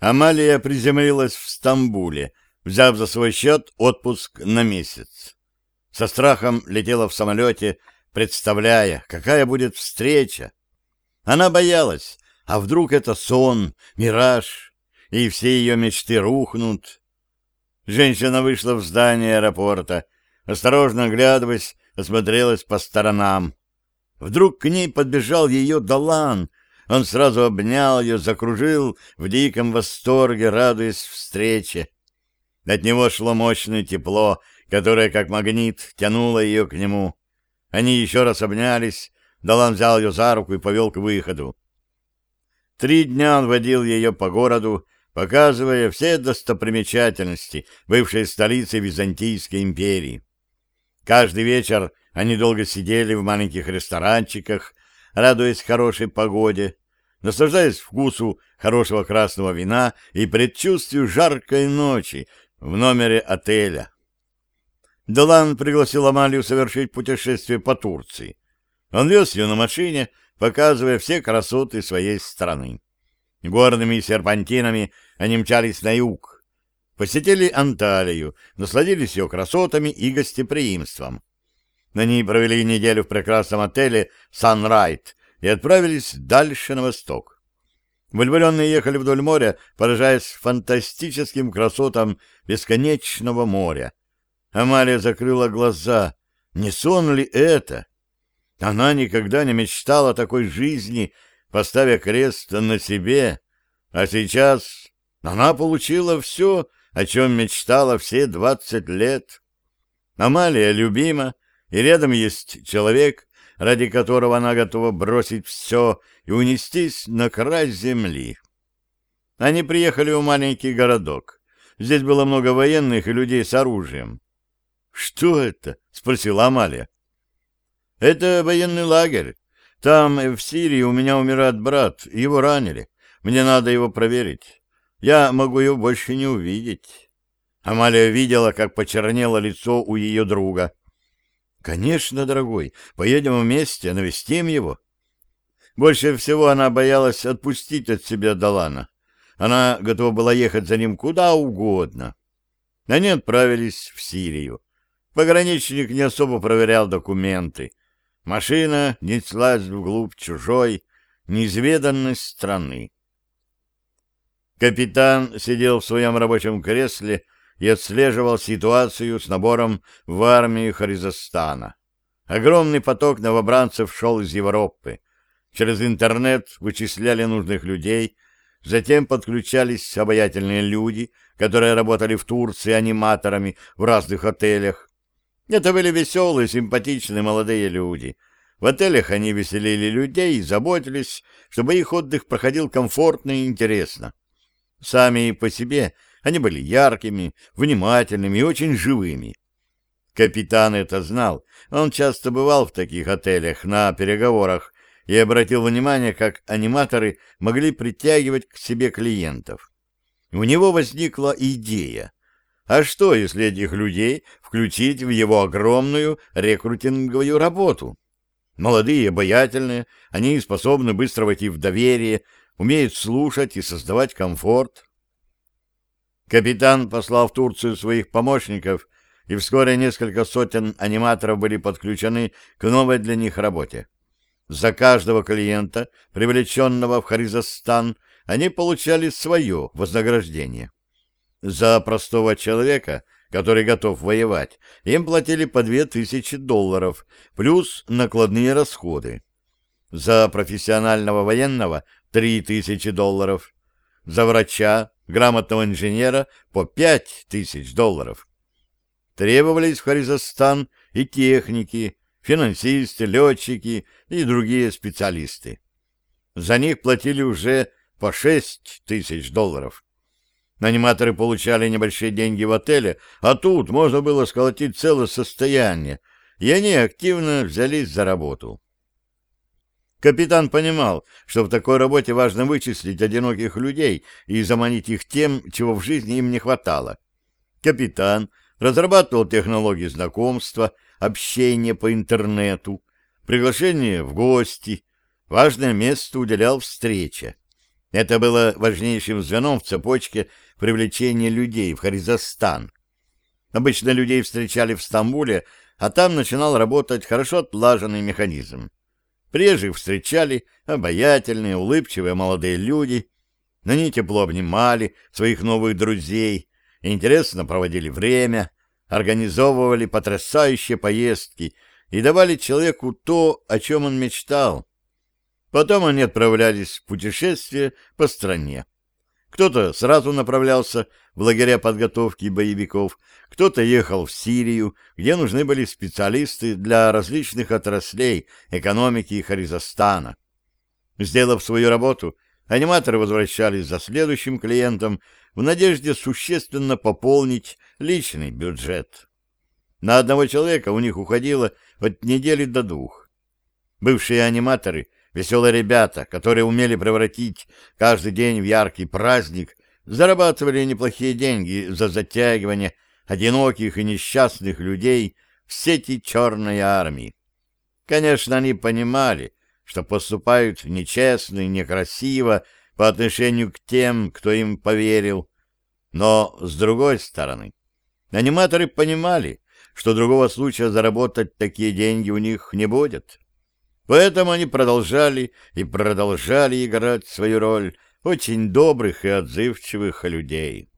Амалия приземлилась в Стамбуле, взяв за свой счет отпуск на месяц. Со страхом летела в самолете, представляя, какая будет встреча. Она боялась, а вдруг это сон, мираж, и все ее мечты рухнут. Женщина вышла в здание аэропорта, осторожно оглядываясь, осмотрелась по сторонам. Вдруг к ней подбежал ее Далан. Он сразу обнял ее, закружил в диком восторге, радуясь встрече. От него шло мощное тепло, которое, как магнит, тянуло ее к нему. Они еще раз обнялись, Далан взял ее за руку и повел к выходу. Три дня он водил ее по городу, показывая все достопримечательности бывшей столицы Византийской империи. Каждый вечер они долго сидели в маленьких ресторанчиках, радуясь хорошей погоде, наслаждаясь вкусу хорошего красного вина и предчувствию жаркой ночи в номере отеля. Делан пригласил Амалию совершить путешествие по Турции. Он вез ее на машине, показывая все красоты своей страны. Горными серпантинами они мчались на юг. Посетили Анталию, насладились ее красотами и гостеприимством. Они провели неделю в прекрасном отеле «Санрайт» и отправились дальше на восток. Влюбленные ехали вдоль моря, поражаясь фантастическим красотам бесконечного моря. Амалия закрыла глаза. Не сон ли это? Она никогда не мечтала о такой жизни, поставя крест на себе, а сейчас она получила все, о чем мечтала все двадцать лет. Амалия любима, и рядом есть человек, ради которого она готова бросить все и унестись на край земли. Они приехали в маленький городок. Здесь было много военных и людей с оружием. «Что это?» — спросила Амалия. «Это военный лагерь. Там, в Сирии, у меня умирает брат. Его ранили. Мне надо его проверить. Я могу его больше не увидеть». Амалия видела, как почернело лицо у ее друга. «Конечно, дорогой, поедем вместе, навестим его». Больше всего она боялась отпустить от себя Далана. Она готова была ехать за ним куда угодно. Они отправились в Сирию. Пограничник не особо проверял документы. Машина неслась вглубь чужой, неизведанной страны. Капитан сидел в своем рабочем кресле и отслеживал ситуацию с набором в армию Харизостана. Огромный поток новобранцев шел из Европы. Через интернет вычисляли нужных людей, затем подключались обаятельные люди, которые работали в Турции аниматорами в разных отелях. Это были веселые, симпатичные молодые люди. В отелях они веселили людей и заботились, чтобы их отдых проходил комфортно и интересно. Сами по себе – они были яркими, внимательными и очень живыми. Капитан это знал. Он часто бывал в таких отелях на переговорах и обратил внимание, как аниматоры могли притягивать к себе клиентов. У него возникла идея. А что, если этих людей включить в его огромную рекрутинговую работу? Молодые, обаятельные, они способны быстро войти в доверие, умеют слушать и создавать комфорт. Капитан послал в Турцию своих помощников, и вскоре несколько сотен аниматоров были подключены к новой для них работе. За каждого клиента, привлеченного в Харизостан, они получали свое вознаграждение. За простого человека, который готов воевать, им платили по две тысячи долларов, плюс накладные расходы. За профессионального военного — три тысячи долларов. За врача грамотного инженера по пять тысяч долларов. Требовались в Харизостан и техники, финансисты, летчики и другие специалисты. За них платили уже по шесть тысяч долларов. Аниматоры получали небольшие деньги в отеле, а тут можно было сколотить целое состояние, и они активно взялись за работу. Капитан понимал, что в такой работе важно вычислить одиноких людей и заманить их тем, чего в жизни им не хватало. Капитан разрабатывал технологии знакомства, общения по интернету, приглашение в гости, важное место уделял встрече. Это было важнейшим звеном в цепочке привлечения людей в Харизостан. Обычно людей встречали в Стамбуле, а там начинал работать хорошо отлаженный механизм. Прежде встречали обаятельные, улыбчивые молодые люди, на ней тепло обнимали своих новых друзей, интересно проводили время, организовывали потрясающие поездки и давали человеку то, о чем он мечтал. Потом они отправлялись в путешествие по стране. Кто-то сразу направлялся в лагеря подготовки боевиков, кто-то ехал в Сирию, где нужны были специалисты для различных отраслей экономики Харизостана. Сделав свою работу, аниматоры возвращались за следующим клиентом в надежде существенно пополнить личный бюджет. На одного человека у них уходило от недели до двух. Бывшие аниматоры — Веселые ребята, которые умели превратить каждый день в яркий праздник, зарабатывали неплохие деньги за затягивание одиноких и несчастных людей в сети черной армии. Конечно, они понимали, что поступают нечестно и некрасиво по отношению к тем, кто им поверил. Но, с другой стороны, аниматоры понимали, что другого случая заработать такие деньги у них не будет. Поэтому они продолжали и продолжали играть свою роль очень добрых и отзывчивых людей.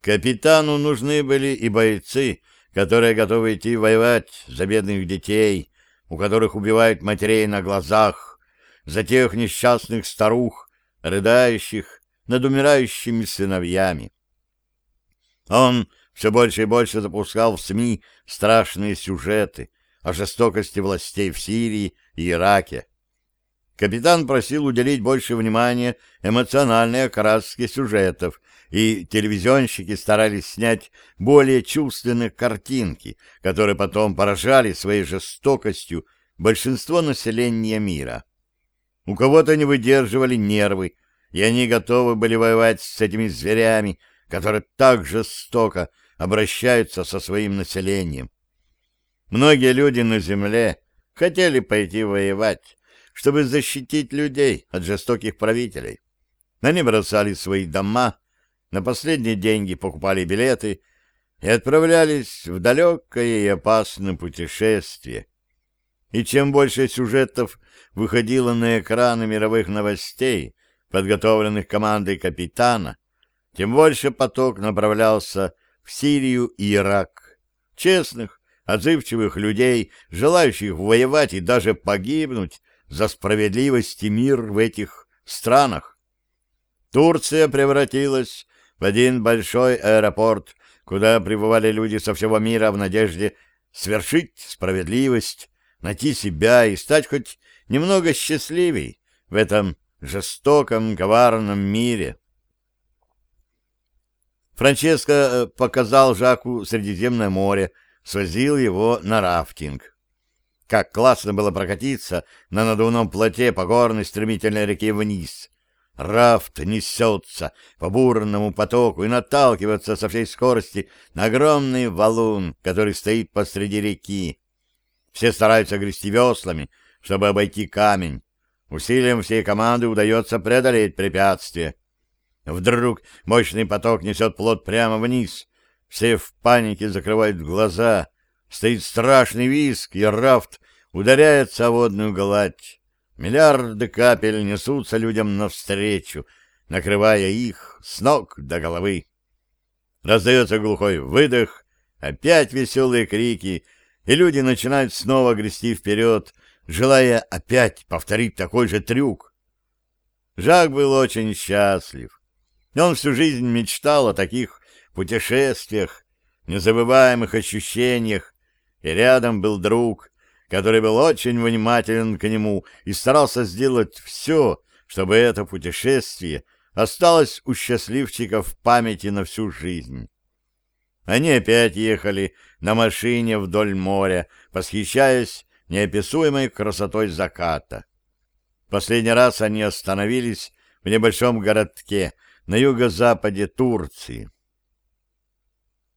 Капитану нужны были и бойцы, которые готовы идти воевать за бедных детей, у которых убивают матерей на глазах, за тех несчастных старух, рыдающих над умирающими сыновьями. Он все больше и больше запускал в СМИ страшные сюжеты о жестокости властей в Сирии и Ираке. Капитан просил уделить больше внимания эмоциональной окраске сюжетов, и телевизионщики старались снять более чувственные картинки, которые потом поражали своей жестокостью большинство населения мира. У кого-то не выдерживали нервы, и они готовы были воевать с этими зверями, которые так жестоко обращаются со своим населением. Многие люди на земле хотели пойти воевать, чтобы защитить людей от жестоких правителей. Они бросали свои дома, на последние деньги покупали билеты и отправлялись в далекое и опасное путешествие. И чем больше сюжетов выходило на экраны мировых новостей, подготовленных командой капитана, тем больше поток направлялся в Сирию и Ирак. Честных, отзывчивых людей, желающих воевать и даже погибнуть за справедливость и мир в этих странах. Турция превратилась в один большой аэропорт, куда прибывали люди со всего мира в надежде свершить справедливость, найти себя и стать хоть немного счастливей в этом жестоком, коварном мире. Франческо э, показал Жаку Средиземное море, свозил его на рафтинг. Как классно было прокатиться на надувном плоте по горной стремительной реке вниз. Рафт несется по бурному потоку и наталкивается со всей скорости на огромный валун, который стоит посреди реки. Все стараются грести веслами, чтобы обойти камень. Усилием всей команды удается преодолеть препятствие. Вдруг мощный поток несет плот прямо вниз, все в панике закрывают глаза. Стоит страшный виск, и рафт ударяется о водную гладь. Миллиарды капель несутся людям навстречу, накрывая их с ног до головы. Раздается глухой выдох, опять веселые крики, и люди начинают снова грести вперед, желая опять повторить такой же трюк. Жак был очень счастлив. Он всю жизнь мечтал о таких путешествиях, незабываемых ощущениях, и рядом был друг, который был очень внимателен к нему и старался сделать все, чтобы это путешествие осталось у счастливчиков в памяти на всю жизнь. Они опять ехали на машине вдоль моря, восхищаясь неописуемой красотой заката. Последний раз они остановились в небольшом городке на юго-западе Турции.